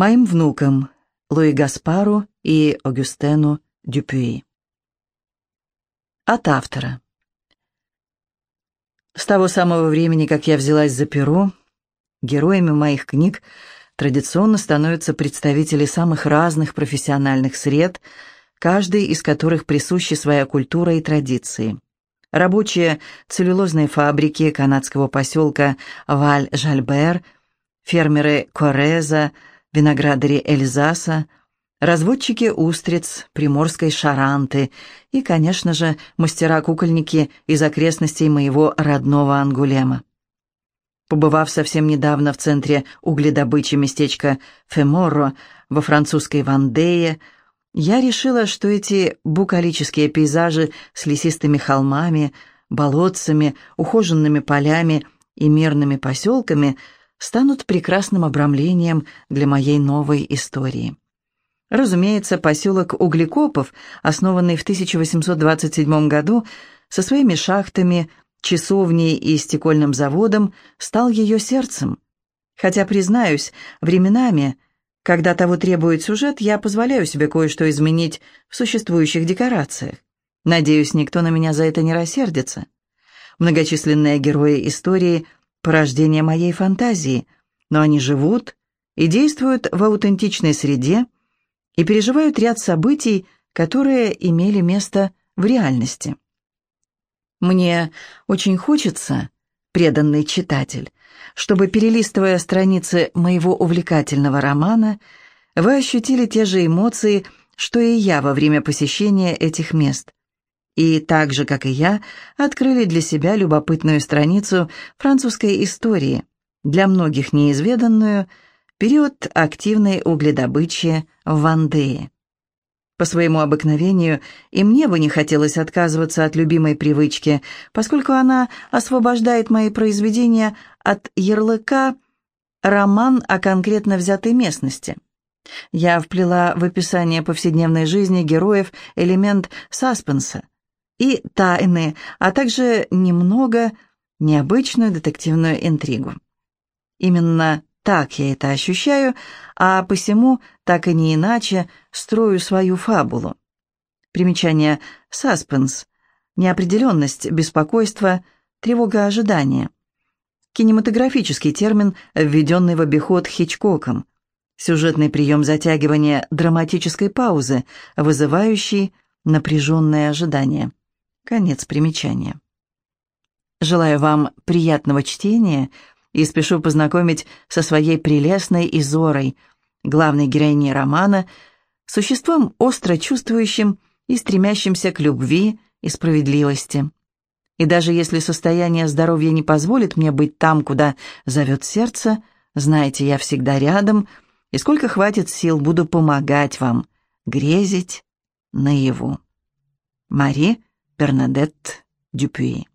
Моим внукам Луи Гаспару и Огюстену Дюпюи. От автора. С того самого времени, как я взялась за перо, героями моих книг традиционно становятся представители самых разных профессиональных сред, каждый из которых присущи своя культура и традиции. Рабочие целлюлозной фабрики канадского поселка Валь-Жальбер, фермеры Кореза, виноградари Эльзаса, разводчики устриц приморской Шаранты и, конечно же, мастера-кукольники из окрестностей моего родного Ангулема. Побывав совсем недавно в центре угледобычи местечка Феморро во французской Вандее, я решила, что эти букалические пейзажи с лесистыми холмами, болотцами, ухоженными полями и мирными поселками станут прекрасным обрамлением для моей новой истории. Разумеется, поселок Углекопов, основанный в 1827 году, со своими шахтами, часовней и стекольным заводом, стал ее сердцем. Хотя, признаюсь, временами, когда того требует сюжет, я позволяю себе кое-что изменить в существующих декорациях. Надеюсь, никто на меня за это не рассердится. Многочисленные герои истории – порождение моей фантазии, но они живут и действуют в аутентичной среде – и переживают ряд событий, которые имели место в реальности. Мне очень хочется, преданный читатель, чтобы, перелистывая страницы моего увлекательного романа, вы ощутили те же эмоции, что и я во время посещения этих мест. И так же, как и я, открыли для себя любопытную страницу французской истории, для многих неизведанную – период активной угледобычи в Вандее. По своему обыкновению и мне бы не хотелось отказываться от любимой привычки, поскольку она освобождает мои произведения от ярлыка «роман о конкретно взятой местности». Я вплела в описание повседневной жизни героев элемент саспенса и тайны, а также немного необычную детективную интригу. Именно так я это ощущаю, а посему, так и не иначе, строю свою фабулу. Примечание «саспенс» — неопределенность, беспокойство, тревога ожидания. Кинематографический термин, введенный в обиход Хичкоком. Сюжетный прием затягивания драматической паузы, вызывающий напряженное ожидание. Конец примечания. Желаю вам приятного чтения — и спешу познакомить со своей прелестной Изорой, главной героиней романа, существом остро чувствующим и стремящимся к любви и справедливости. И даже если состояние здоровья не позволит мне быть там, куда зовет сердце, знаете, я всегда рядом, и сколько хватит сил, буду помогать вам грезить наяву. Мари Бернадетт Дюпюи